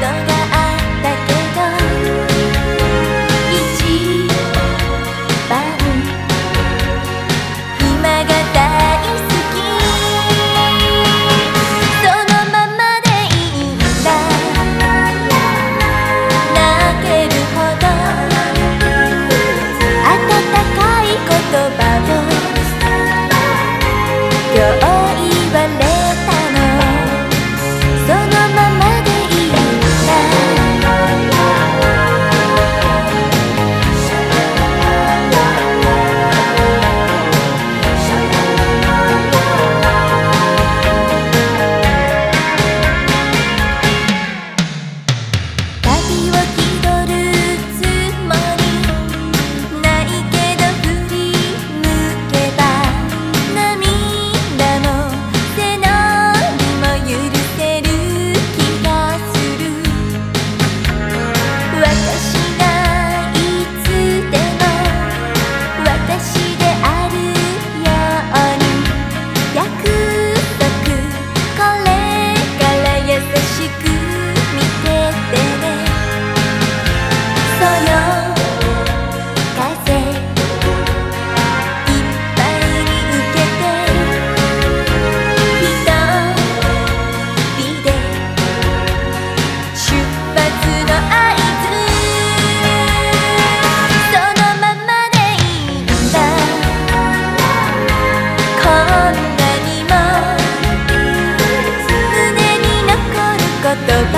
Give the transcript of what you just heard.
down Total.